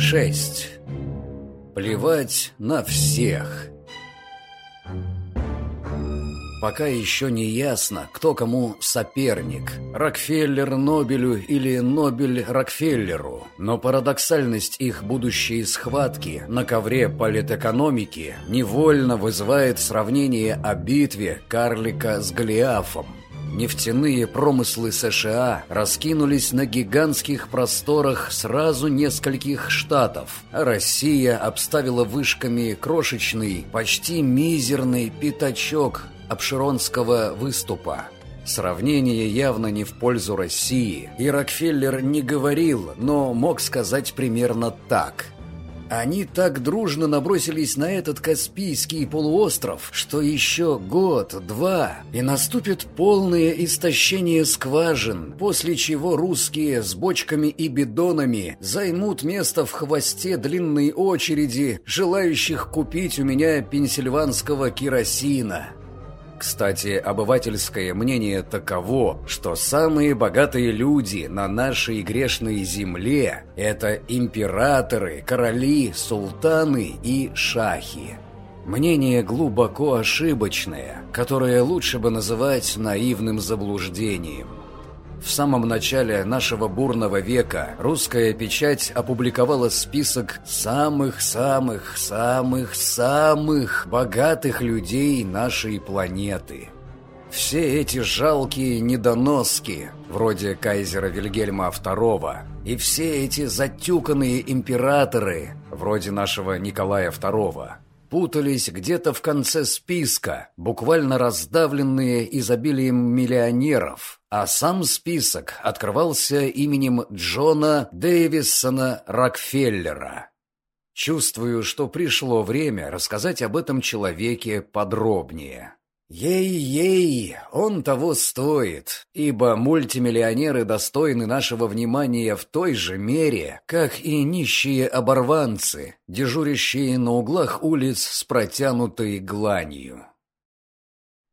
6. Плевать на всех. Пока еще не ясно, кто кому соперник – Рокфеллер Нобелю или Нобель Рокфеллеру. Но парадоксальность их будущей схватки на ковре политэкономики невольно вызывает сравнение о битве карлика с Голиафом. Нефтяные промыслы США раскинулись на гигантских просторах сразу нескольких штатов, Россия обставила вышками крошечный, почти мизерный пятачок Обширонского выступа. Сравнение явно не в пользу России, и Рокфеллер не говорил, но мог сказать примерно так – они так дружно набросились на этот Каспийский полуостров, что еще год-два, и наступит полное истощение скважин, после чего русские с бочками и бидонами займут место в хвосте длинной очереди, желающих купить у меня пенсильванского керосина. Кстати, обывательское мнение таково, что самые богатые люди на нашей грешной земле – это императоры, короли, султаны и шахи. Мнение глубоко ошибочное, которое лучше бы называть наивным заблуждением. В самом начале нашего бурного века русская печать опубликовала список самых-самых-самых-самых богатых людей нашей планеты. Все эти жалкие недоноски, вроде кайзера Вильгельма II, и все эти затюканные императоры, вроде нашего Николая II, путались где-то в конце списка, буквально раздавленные изобилием миллионеров, а сам список открывался именем Джона Дэвисона Рокфеллера. Чувствую, что пришло время рассказать об этом человеке подробнее. Ей-ей, он того стоит, ибо мультимиллионеры достойны нашего внимания в той же мере, как и нищие оборванцы, дежурящие на углах улиц с протянутой гланью.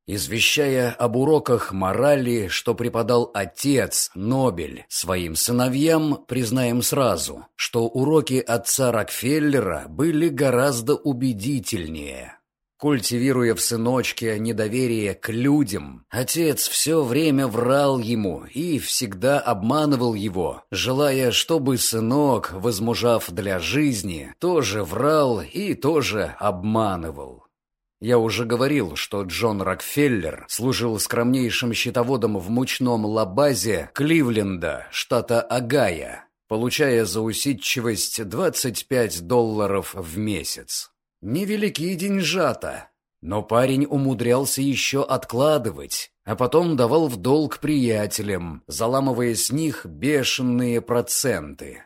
Извещая об уроках морали, что преподал отец Нобель своим сыновьям, признаем сразу, что уроки отца Рокфеллера были гораздо убедительнее – Культивируя в сыночке недоверие к людям, отец все время врал ему и всегда обманывал его, желая, чтобы сынок, возмужав для жизни, тоже врал и тоже обманывал. Я уже говорил, что Джон Рокфеллер служил скромнейшим счетоводом в мучном лабазе Кливленда, штата Огайо, получая за усидчивость 25 долларов в месяц. Невелики деньжата, но парень умудрялся еще откладывать, а потом давал в долг приятелям, заламывая с них бешеные проценты.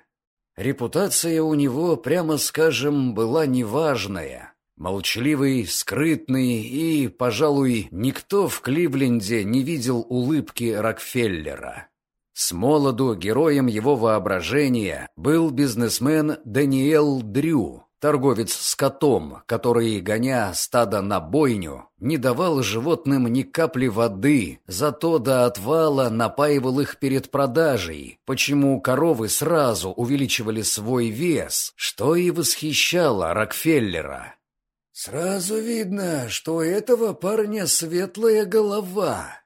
Репутация у него, прямо скажем, была неважная. Молчаливый, скрытный и, пожалуй, никто в Кливленде не видел улыбки Рокфеллера. С молоду героем его воображения был бизнесмен Даниэл Дрю, Торговец с котом, который, гоня стадо на бойню, не давал животным ни капли воды, зато до отвала напаивал их перед продажей, почему коровы сразу увеличивали свой вес, что и восхищало Рокфеллера. «Сразу видно, что у этого парня светлая голова».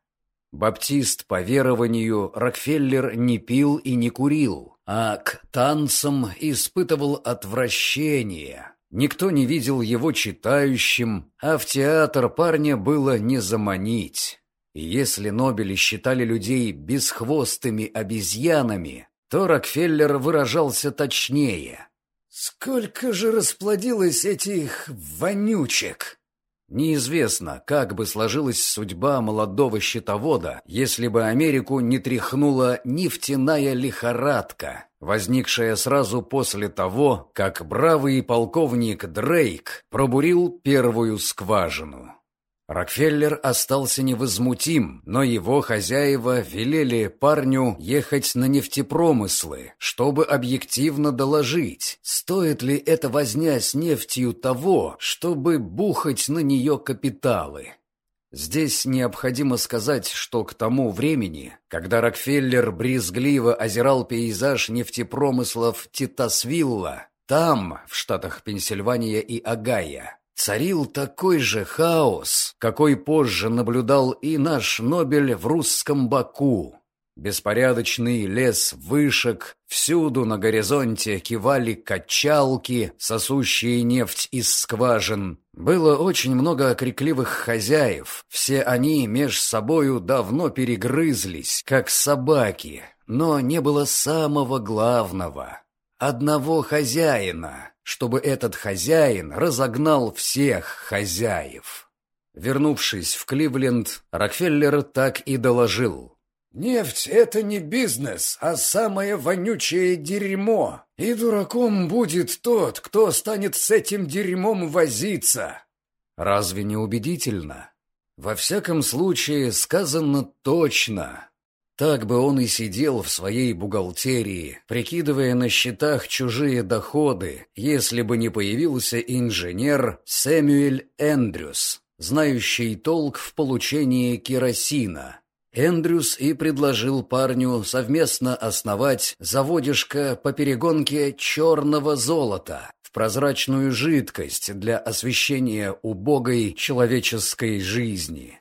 Баптист по верованию Рокфеллер не пил и не курил, а к танцам испытывал отвращение. Никто не видел его читающим, а в театр парня было не заманить. И если Нобели считали людей бесхвостыми обезьянами, то Рокфеллер выражался точнее. «Сколько же расплодилось этих вонючек!» Неизвестно, как бы сложилась судьба молодого счетовода, если бы Америку не тряхнула нефтяная лихорадка, возникшая сразу после того, как бравый полковник Дрейк пробурил первую скважину. Рокфеллер остался невозмутим, но его хозяева велели парню ехать на нефтепромыслы, чтобы объективно доложить, стоит ли эта возня с нефтью того, чтобы бухать на нее капиталы. Здесь необходимо сказать, что к тому времени, когда Рокфеллер брезгливо озирал пейзаж нефтепромыслов Титасвилла, Там, в штатах Пенсильвания и Огайо, царил такой же хаос, какой позже наблюдал и наш Нобель в русском Баку. Беспорядочный лес вышек, всюду на горизонте кивали качалки, сосущие нефть из скважин. Было очень много крикливых хозяев, все они меж собою давно перегрызлись, как собаки, но не было самого главного — одного хозяина, чтобы этот хозяин разогнал всех хозяев. Вернувшись в Кливленд, Рокфеллер так и доложил — Нефть — это не бизнес, а самое вонючее дерьмо. И дураком будет тот, кто станет с этим дерьмом возиться. Разве не убедительно? Во всяком случае, сказано точно. Так бы он и сидел в своей бухгалтерии, прикидывая на счетах чужие доходы, если бы не появился инженер Сэмюэль Эндрюс, знающий толк в получении керосина. Эндрюс и предложил парню совместно основать заводишко по перегонке черного золота в прозрачную жидкость для освещения убогой человеческой жизни.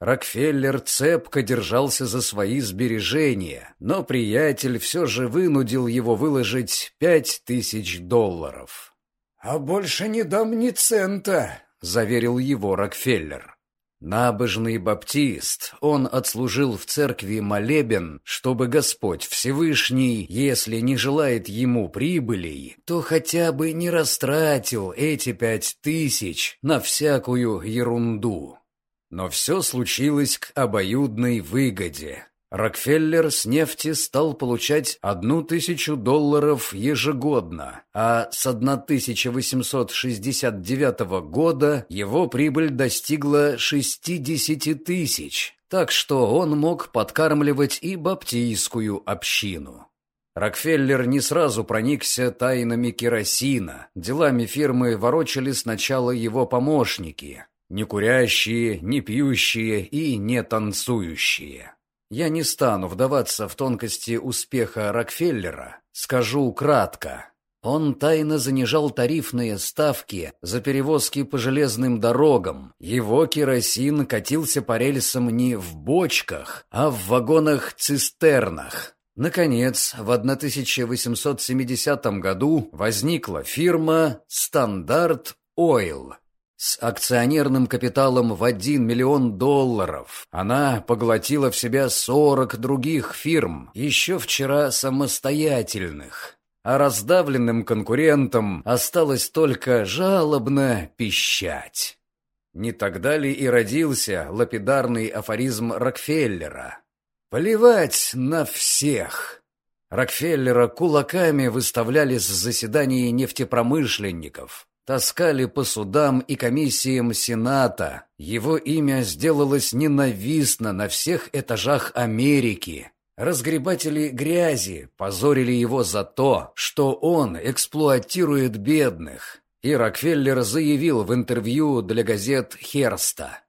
Рокфеллер цепко держался за свои сбережения, но приятель все же вынудил его выложить пять тысяч долларов. «А больше не дам ни цента», — заверил его Рокфеллер. Набожный баптист, он отслужил в церкви молебен, чтобы Господь Всевышний, если не желает ему прибылей, то хотя бы не растратил эти пять тысяч на всякую ерунду. Но все случилось к обоюдной выгоде. Рокфеллер с нефти стал получать одну тысячу долларов ежегодно, а с 1869 года его прибыль достигла 60 тысяч, так что он мог подкармливать и баптийскую общину. Рокфеллер не сразу проникся тайнами керосина. Делами фирмы ворочали сначала его помощники, не курящие, не пьющие и не танцующие. Я не стану вдаваться в тонкости успеха Рокфеллера, скажу кратко. Он тайно занижал тарифные ставки за перевозки по железным дорогам. Его керосин катился по рельсам не в бочках, а в вагонах-цистернах. Наконец, в 1870 году возникла фирма «Стандарт Ойл», с акционерным капиталом в 1 миллион долларов она поглотила в себя 40 других фирм, еще вчера самостоятельных. А раздавленным конкурентам осталось только жалобно пищать. Не тогда ли и родился лапидарный афоризм Рокфеллера? «Плевать на всех!» Рокфеллера кулаками выставляли с заседаний нефтепромышленников таскали по судам и комиссиям Сената. Его имя сделалось ненавистно на всех этажах Америки. Разгребатели грязи позорили его за то, что он эксплуатирует бедных. И Рокфеллер заявил в интервью для газет Херста.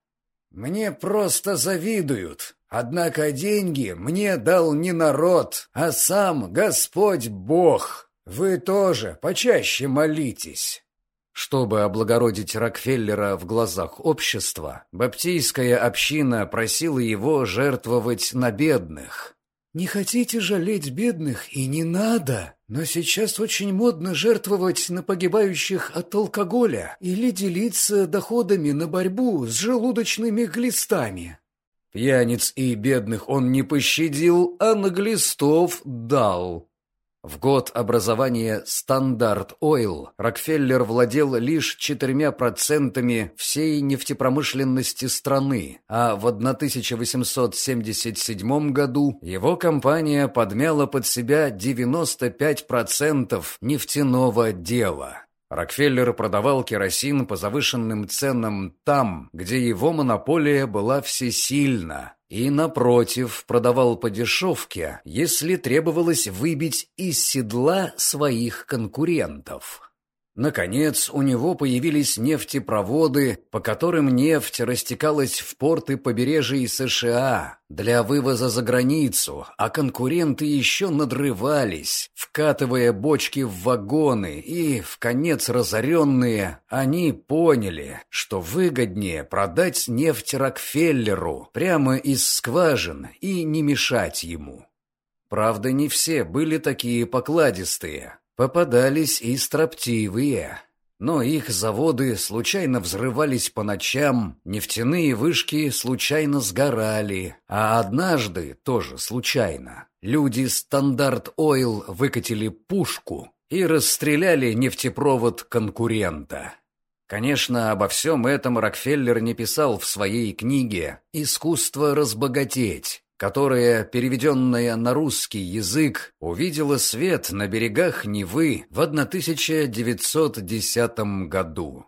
«Мне просто завидуют. Однако деньги мне дал не народ, а сам Господь Бог. Вы тоже почаще молитесь». Чтобы облагородить Рокфеллера в глазах общества, баптийская община просила его жертвовать на бедных. «Не хотите жалеть бедных и не надо, но сейчас очень модно жертвовать на погибающих от алкоголя или делиться доходами на борьбу с желудочными глистами». Пьяниц и бедных он не пощадил, а на глистов дал. В год образования «Стандарт Ойл» Рокфеллер владел лишь четырьмя процентами всей нефтепромышленности страны, а в 1877 году его компания подмяла под себя 95% нефтяного дела. Рокфеллер продавал керосин по завышенным ценам там, где его монополия была всесильна, и, напротив, продавал по дешевке, если требовалось выбить из седла своих конкурентов. Наконец, у него появились нефтепроводы, по которым нефть растекалась в порты побережья США для вывоза за границу, а конкуренты еще надрывались, вкатывая бочки в вагоны, и, в конец разоренные, они поняли, что выгоднее продать нефть Рокфеллеру прямо из скважин и не мешать ему. Правда, не все были такие покладистые. Попадались и строптивые. Но их заводы случайно взрывались по ночам, нефтяные вышки случайно сгорали, а однажды, тоже случайно, люди «Стандарт Ойл» выкатили пушку и расстреляли нефтепровод конкурента. Конечно, обо всем этом Рокфеллер не писал в своей книге «Искусство разбогатеть», которая, переведенная на русский язык, увидела свет на берегах Невы в 1910 году.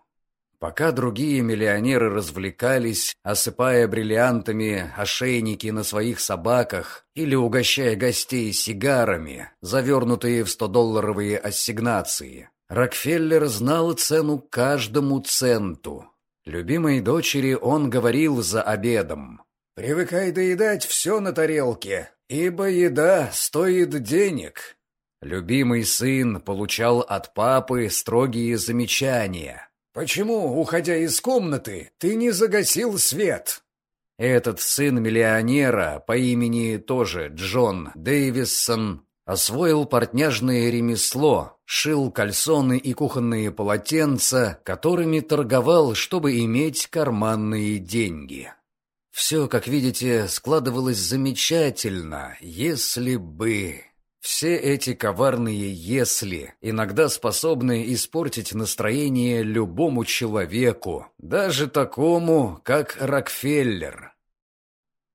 Пока другие миллионеры развлекались, осыпая бриллиантами ошейники на своих собаках или угощая гостей сигарами, завернутые в 100-долларовые ассигнации, Рокфеллер знал цену каждому центу. Любимой дочери он говорил за обедом. Привыкай доедать все на тарелке, ибо еда стоит денег. Любимый сын получал от папы строгие замечания. «Почему, уходя из комнаты, ты не загасил свет?» Этот сын миллионера по имени тоже Джон Дэвисон освоил портняжное ремесло, шил кальсоны и кухонные полотенца, которыми торговал, чтобы иметь карманные деньги. Все, как видите, складывалось замечательно, если бы... Все эти коварные «если» иногда способны испортить настроение любому человеку, даже такому, как Рокфеллер.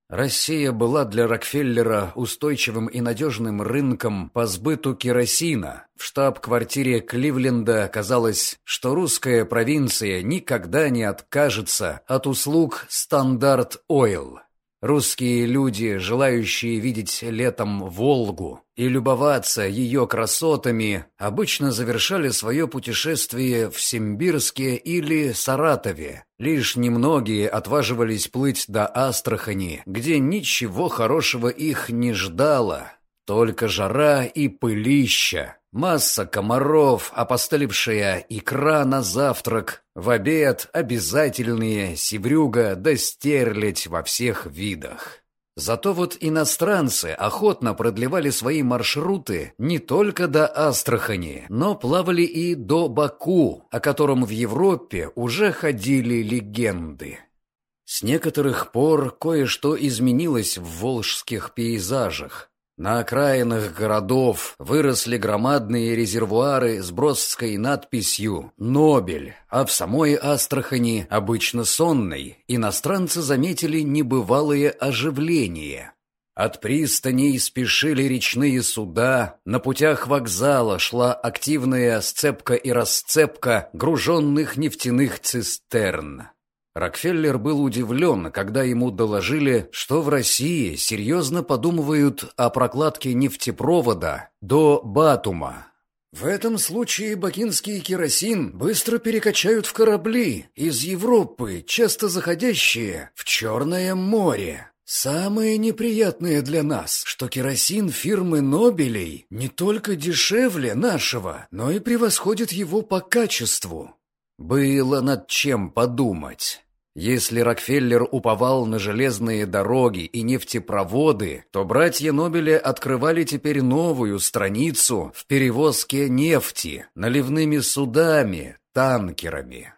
Россия была для Рокфеллера устойчивым и надежным рынком по сбыту керосина. В штаб-квартире Кливленда казалось, что русская провинция никогда не откажется от услуг «Стандарт Ойл». Русские люди, желающие видеть летом Волгу и любоваться ее красотами, обычно завершали свое путешествие в Симбирске или Саратове. Лишь немногие отваживались плыть до Астрахани, где ничего хорошего их не ждало, только жара и пылища. Масса комаров, опостылевшая икра на завтрак, в обед обязательные севрюга да стерлядь во всех видах. Зато вот иностранцы охотно продлевали свои маршруты не только до Астрахани, но плавали и до Баку, о котором в Европе уже ходили легенды. С некоторых пор кое-что изменилось в волжских пейзажах. На окраинах городов выросли громадные резервуары с бродской надписью «Нобель», а в самой Астрахани, обычно сонной, иностранцы заметили небывалое оживление. От пристаней спешили речные суда, на путях вокзала шла активная сцепка и расцепка груженных нефтяных цистерн. Рокфеллер был удивлен, когда ему доложили, что в России серьезно подумывают о прокладке нефтепровода до Батума. В этом случае бакинский керосин быстро перекачают в корабли из Европы, часто заходящие в Черное море. Самое неприятное для нас, что керосин фирмы Нобелей не только дешевле нашего, но и превосходит его по качеству. Было над чем подумать. Если Рокфеллер уповал на железные дороги и нефтепроводы, то братья Нобеля открывали теперь новую страницу в перевозке нефти наливными судами, танкерами.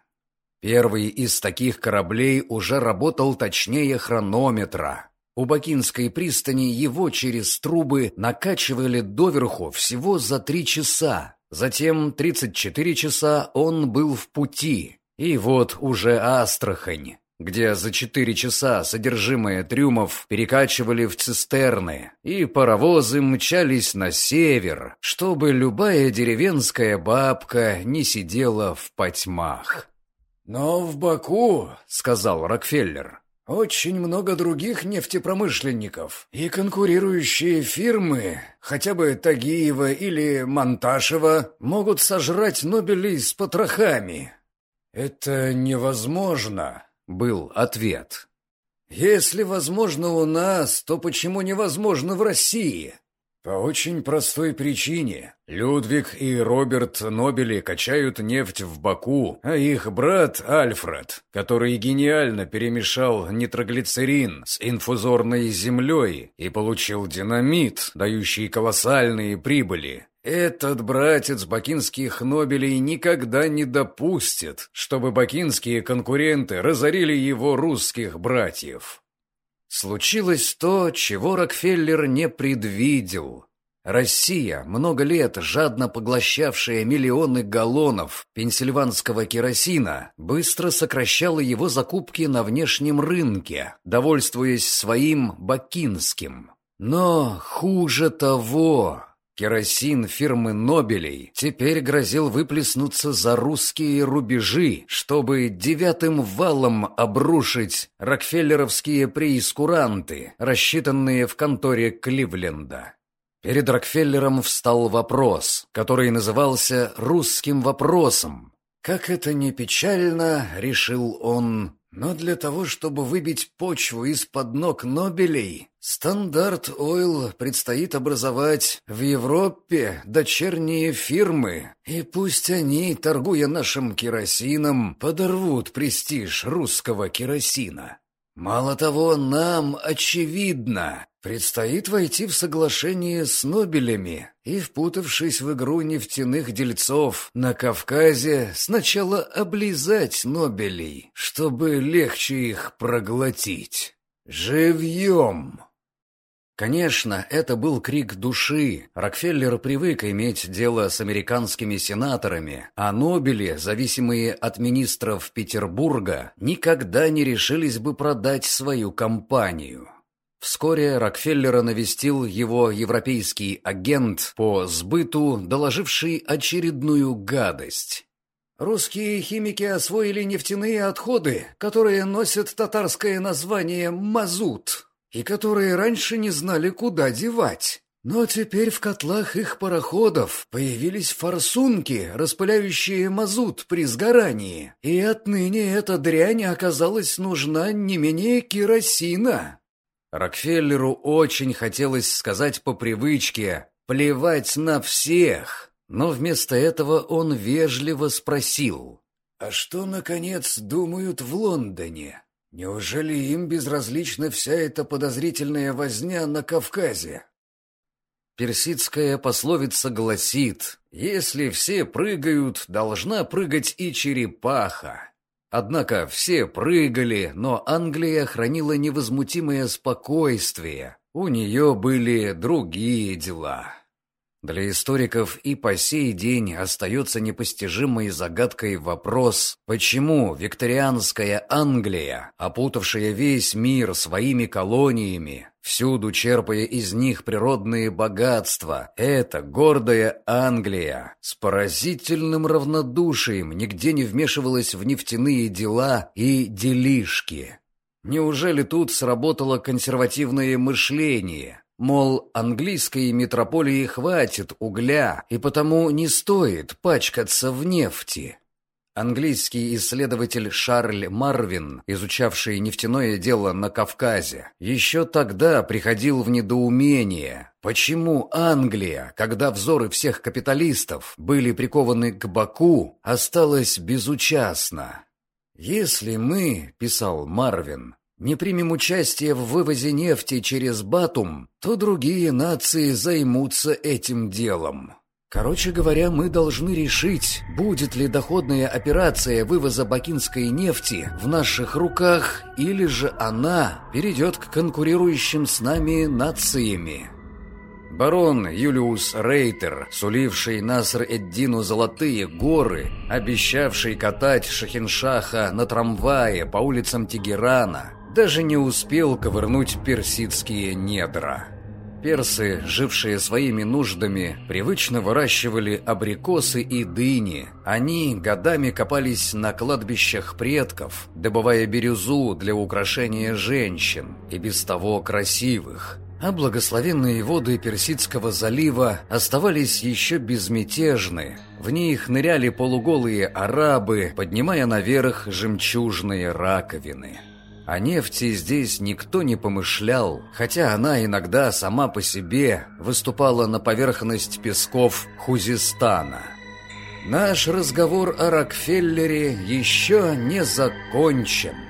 Первый из таких кораблей уже работал точнее хронометра. У Бакинской пристани его через трубы накачивали доверху всего за три часа. Затем 34 часа он был в пути, и вот уже Астрахань, где за четыре часа содержимое трюмов перекачивали в цистерны, и паровозы мчались на север, чтобы любая деревенская бабка не сидела в потьмах. «Но в Баку, — сказал Рокфеллер, — очень много других нефтепромышленников и конкурирующие фирмы, хотя бы Тагиева или Монташева, могут сожрать Нобелей с потрохами. «Это невозможно», — был ответ. «Если возможно у нас, то почему невозможно в России?» По очень простой причине. Людвиг и Роберт Нобели качают нефть в Баку, а их брат Альфред, который гениально перемешал нитроглицерин с инфузорной землей и получил динамит, дающий колоссальные прибыли, этот братец бакинских Нобелей никогда не допустит, чтобы бакинские конкуренты разорили его русских братьев. Случилось то, чего Рокфеллер не предвидел. Россия, много лет жадно поглощавшая миллионы галлонов пенсильванского керосина, быстро сокращала его закупки на внешнем рынке, довольствуясь своим бакинским. Но хуже того, Керосин фирмы Нобелей теперь грозил выплеснуться за русские рубежи, чтобы девятым валом обрушить рокфеллеровские прейскуранты, рассчитанные в конторе Кливленда. Перед Рокфеллером встал вопрос, который назывался «русским вопросом». Как это ни печально, решил он, но для того, чтобы выбить почву из-под ног Нобелей, Стандарт Ойл предстоит образовать в Европе дочерние фирмы, и пусть они, торгуя нашим керосином, подорвут престиж русского керосина. Мало того, нам, очевидно, предстоит войти в соглашение с Нобелями и, впутавшись в игру нефтяных дельцов на Кавказе, сначала облизать Нобелей, чтобы легче их проглотить. Живьем! Конечно, это был крик души. Рокфеллер привык иметь дело с американскими сенаторами, а Нобели, зависимые от министров Петербурга, никогда не решились бы продать свою компанию. Вскоре Рокфеллера навестил его европейский агент по сбыту, доложивший очередную гадость. Русские химики освоили нефтяные отходы, которые носят татарское название «мазут», и которые раньше не знали, куда девать. Но теперь в котлах их пароходов появились форсунки, распыляющие мазут при сгорании, и отныне эта дрянь оказалась нужна не менее керосина. Рокфеллеру очень хотелось сказать по привычке «плевать на всех», но вместо этого он вежливо спросил «А что, наконец, думают в Лондоне?» Неужели им безразлична вся эта подозрительная возня на Кавказе? Персидская пословица гласит, если все прыгают, должна прыгать и черепаха. Однако все прыгали, но Англия хранила невозмутимое спокойствие. У нее были другие дела. Для историков и по сей день остается непостижимой загадкой вопрос, почему викторианская Англия, опутавшая весь мир своими колониями, всюду черпая из них природные богатства, эта гордая Англия с поразительным равнодушием нигде не вмешивалась в нефтяные дела и делишки. Неужели тут сработало консервативное мышление? Мол, английской метрополии хватит угля, и потому не стоит пачкаться в нефти. Английский исследователь Шарль Марвин, изучавший нефтяное дело на Кавказе, еще тогда приходил в недоумение, почему Англия, когда взоры всех капиталистов были прикованы к Баку, осталась безучастна. «Если мы, — писал Марвин, не примем участие в вывозе нефти через Батум, то другие нации займутся этим делом. Короче говоря, мы должны решить, будет ли доходная операция вывоза бакинской нефти в наших руках, или же она перейдет к конкурирующим с нами нациями. Барон Юлиус Рейтер, суливший Наср-Эддину золотые горы, обещавший катать Шахиншаха на трамвае по улицам Тегерана – даже не успел ковырнуть персидские недра. Персы, жившие своими нуждами, привычно выращивали абрикосы и дыни. Они годами копались на кладбищах предков, добывая бирюзу для украшения женщин, и без того красивых. А благословенные воды Персидского залива оставались еще безмятежны. В них ныряли полуголые арабы, поднимая наверх жемчужные раковины. О нефти здесь никто не помышлял, хотя она иногда сама по себе выступала на поверхность песков Хузистана. Наш разговор о Рокфеллере еще не закончен.